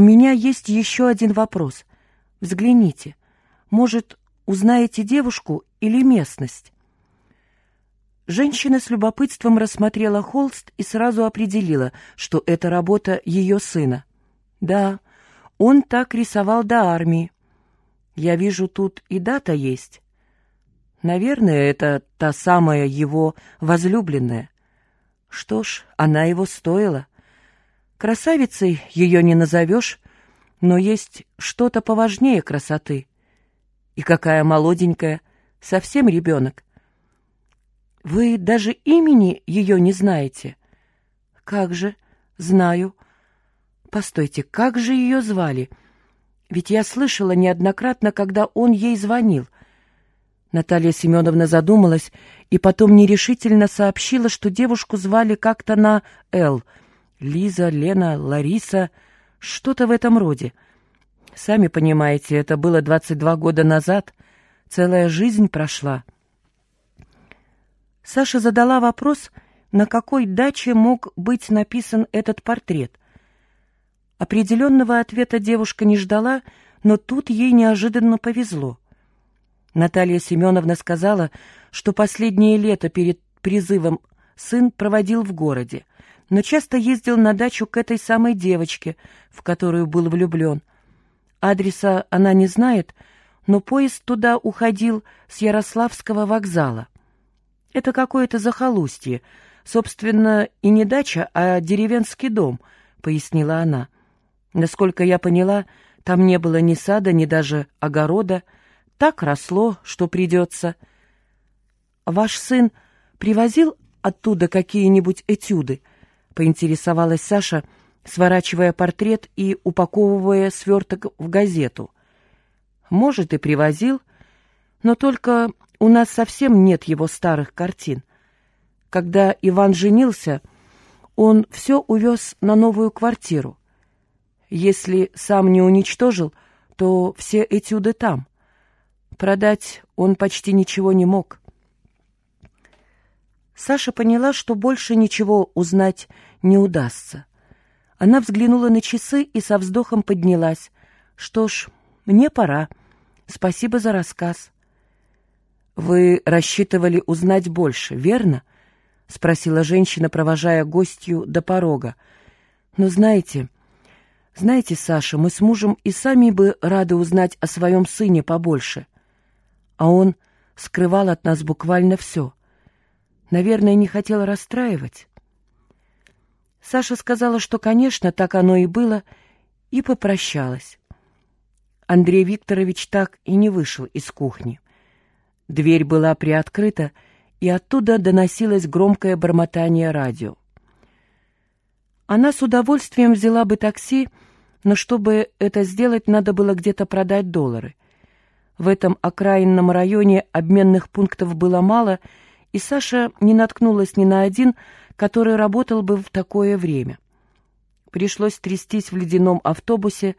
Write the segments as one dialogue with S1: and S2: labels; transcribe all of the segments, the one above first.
S1: у меня есть еще один вопрос. Взгляните. Может, узнаете девушку или местность?» Женщина с любопытством рассмотрела холст и сразу определила, что это работа ее сына. «Да, он так рисовал до армии. Я вижу, тут и дата есть. Наверное, это та самая его возлюбленная. Что ж, она его стоила. Красавицей ее не назовешь, но есть что-то поважнее красоты. И какая молоденькая, совсем ребенок. Вы даже имени ее не знаете? Как же, знаю. Постойте, как же ее звали? Ведь я слышала неоднократно, когда он ей звонил — Наталья Семеновна задумалась и потом нерешительно сообщила, что девушку звали как-то на «Л». Лиза, Лена, Лариса, что-то в этом роде. Сами понимаете, это было 22 года назад, целая жизнь прошла. Саша задала вопрос, на какой даче мог быть написан этот портрет. Определенного ответа девушка не ждала, но тут ей неожиданно повезло. Наталья Семеновна сказала, что последнее лето перед призывом сын проводил в городе, но часто ездил на дачу к этой самой девочке, в которую был влюблен. Адреса она не знает, но поезд туда уходил с Ярославского вокзала. Это какое-то захолустье, собственно, и не дача, а деревенский дом, пояснила она. Насколько я поняла, там не было ни сада, ни даже огорода, так росло, что придется. Ваш сын привозил оттуда какие-нибудь этюды? Поинтересовалась Саша, сворачивая портрет и упаковывая сверток в газету. Может, и привозил, но только у нас совсем нет его старых картин. Когда Иван женился, он все увез на новую квартиру. Если сам не уничтожил, то все этюды там. Продать он почти ничего не мог. Саша поняла, что больше ничего узнать не удастся. Она взглянула на часы и со вздохом поднялась. «Что ж, мне пора. Спасибо за рассказ». «Вы рассчитывали узнать больше, верно?» — спросила женщина, провожая гостью до порога. «Но знаете, знаете, Саша, мы с мужем и сами бы рады узнать о своем сыне побольше а он скрывал от нас буквально все. Наверное, не хотел расстраивать. Саша сказала, что, конечно, так оно и было, и попрощалась. Андрей Викторович так и не вышел из кухни. Дверь была приоткрыта, и оттуда доносилось громкое бормотание радио. Она с удовольствием взяла бы такси, но чтобы это сделать, надо было где-то продать доллары. В этом окраинном районе обменных пунктов было мало, и Саша не наткнулась ни на один, который работал бы в такое время. Пришлось трястись в ледяном автобусе,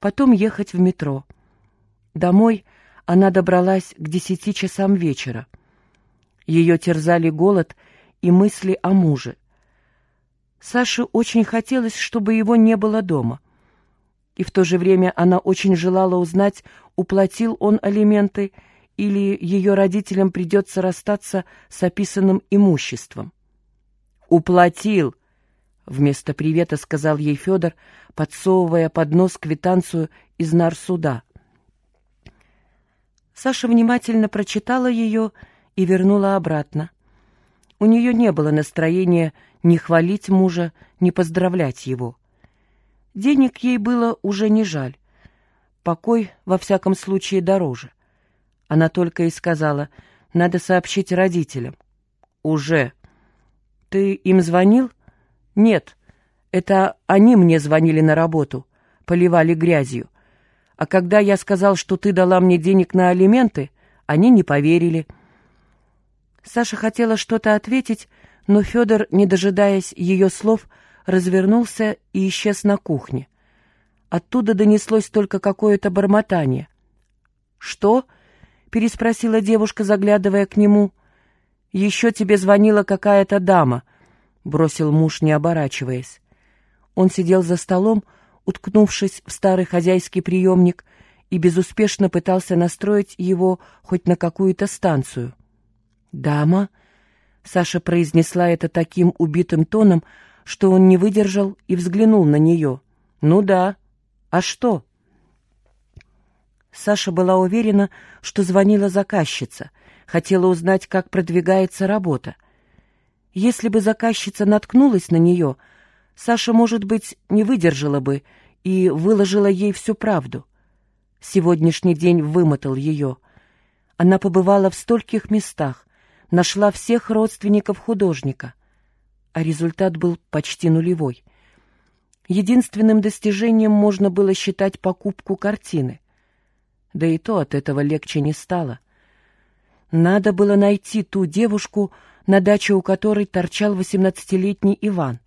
S1: потом ехать в метро. Домой она добралась к десяти часам вечера. Ее терзали голод и мысли о муже. Саше очень хотелось, чтобы его не было дома и в то же время она очень желала узнать, уплатил он алименты или ее родителям придется расстаться с описанным имуществом. «Уплатил!» — вместо привета сказал ей Федор, подсовывая под нос квитанцию из нарсуда. Саша внимательно прочитала ее и вернула обратно. У нее не было настроения ни хвалить мужа, ни поздравлять его. Денег ей было уже не жаль. Покой, во всяком случае, дороже. Она только и сказала, надо сообщить родителям. «Уже». «Ты им звонил?» «Нет. Это они мне звонили на работу, поливали грязью. А когда я сказал, что ты дала мне денег на алименты, они не поверили». Саша хотела что-то ответить, но Федор, не дожидаясь ее слов, развернулся и исчез на кухне. Оттуда донеслось только какое-то бормотание. «Что?» — переспросила девушка, заглядывая к нему. «Еще тебе звонила какая-то дама», — бросил муж, не оборачиваясь. Он сидел за столом, уткнувшись в старый хозяйский приемник, и безуспешно пытался настроить его хоть на какую-то станцию. «Дама?» — Саша произнесла это таким убитым тоном, что он не выдержал и взглянул на нее. «Ну да. А что?» Саша была уверена, что звонила заказчица, хотела узнать, как продвигается работа. Если бы заказчица наткнулась на нее, Саша, может быть, не выдержала бы и выложила ей всю правду. Сегодняшний день вымотал ее. Она побывала в стольких местах, нашла всех родственников художника, а результат был почти нулевой. Единственным достижением можно было считать покупку картины. Да и то от этого легче не стало. Надо было найти ту девушку, на даче у которой торчал восемнадцатилетний Иван.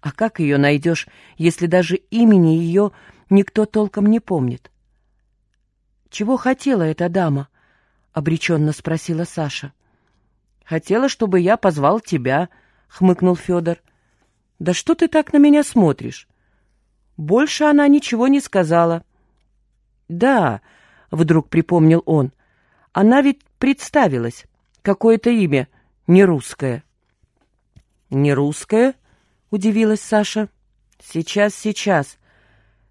S1: А как ее найдешь, если даже имени ее никто толком не помнит? «Чего хотела эта дама?» — обреченно спросила Саша. «Хотела, чтобы я позвал тебя», — хмыкнул Федор. «Да что ты так на меня смотришь?» Больше она ничего не сказала. «Да», — вдруг припомнил он, — «она ведь представилась. Какое-то имя, не русское». «Не русское?» — удивилась Саша. «Сейчас, сейчас».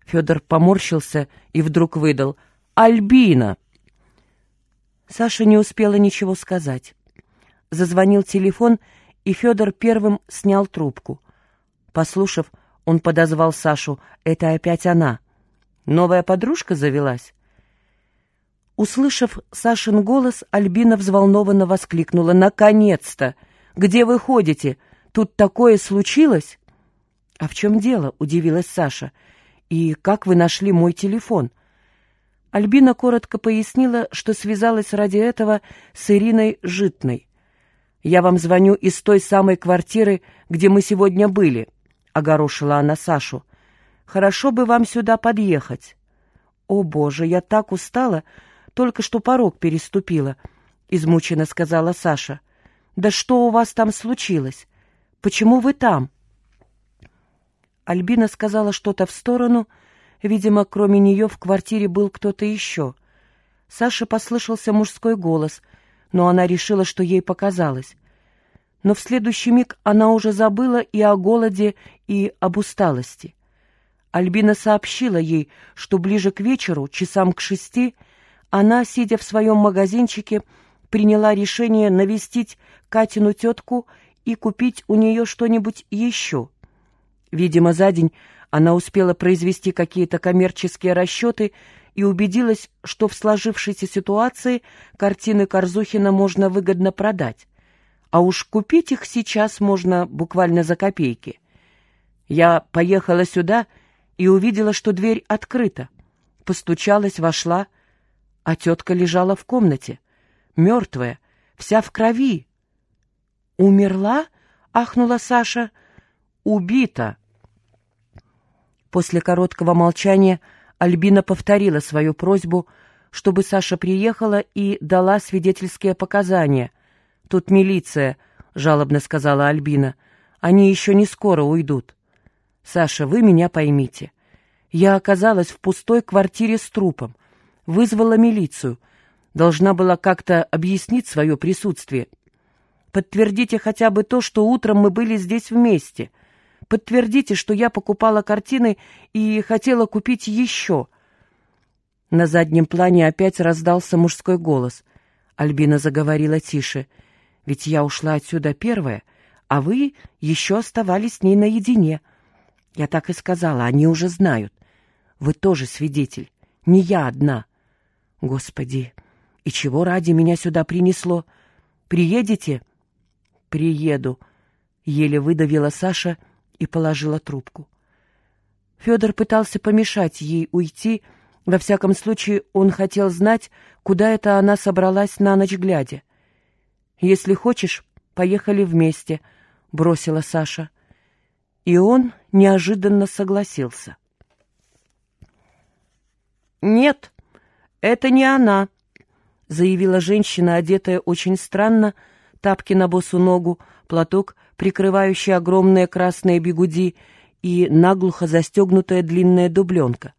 S1: Федор поморщился и вдруг выдал. «Альбина!» Саша не успела ничего сказать. Зазвонил телефон, и Федор первым снял трубку. Послушав, он подозвал Сашу. «Это опять она. Новая подружка завелась?» Услышав Сашин голос, Альбина взволнованно воскликнула. «Наконец-то! Где вы ходите? Тут такое случилось?» «А в чем дело?» — удивилась Саша. «И как вы нашли мой телефон?» Альбина коротко пояснила, что связалась ради этого с Ириной Житной. «Я вам звоню из той самой квартиры, где мы сегодня были», — огорошила она Сашу. «Хорошо бы вам сюда подъехать». «О, Боже, я так устала, только что порог переступила», — измученно сказала Саша. «Да что у вас там случилось? Почему вы там?» Альбина сказала что-то в сторону. Видимо, кроме нее в квартире был кто-то еще. Саше послышался мужской голос, но она решила, что ей показалось. Но в следующий миг она уже забыла и о голоде, и об усталости. Альбина сообщила ей, что ближе к вечеру, часам к шести, она, сидя в своем магазинчике, приняла решение навестить Катину тетку и купить у нее что-нибудь еще. Видимо, за день она успела произвести какие-то коммерческие расчеты и убедилась, что в сложившейся ситуации картины Корзухина можно выгодно продать. А уж купить их сейчас можно буквально за копейки. Я поехала сюда и увидела, что дверь открыта. Постучалась, вошла, а тетка лежала в комнате, мертвая, вся в крови, «Умерла?» — ахнула Саша. «Убита!» После короткого молчания Альбина повторила свою просьбу, чтобы Саша приехала и дала свидетельские показания. «Тут милиция», — жалобно сказала Альбина. «Они еще не скоро уйдут». «Саша, вы меня поймите. Я оказалась в пустой квартире с трупом, вызвала милицию, должна была как-то объяснить свое присутствие. Подтвердите хотя бы то, что утром мы были здесь вместе. Подтвердите, что я покупала картины и хотела купить еще». На заднем плане опять раздался мужской голос. Альбина заговорила тише. «Ведь я ушла отсюда первая, а вы еще оставались с ней наедине». Я так и сказала, они уже знают. Вы тоже свидетель, не я одна. Господи, и чего ради меня сюда принесло? Приедете? «Приеду», — еле выдавила Саша и положила трубку. Федор пытался помешать ей уйти, во всяком случае он хотел знать, куда это она собралась на ночь глядя. «Если хочешь, поехали вместе», — бросила Саша. И он неожиданно согласился. «Нет, это не она», — заявила женщина, одетая очень странно, — тапки на босу ногу, платок, прикрывающий огромные красные бегуди, и наглухо застегнутая длинная дубленка.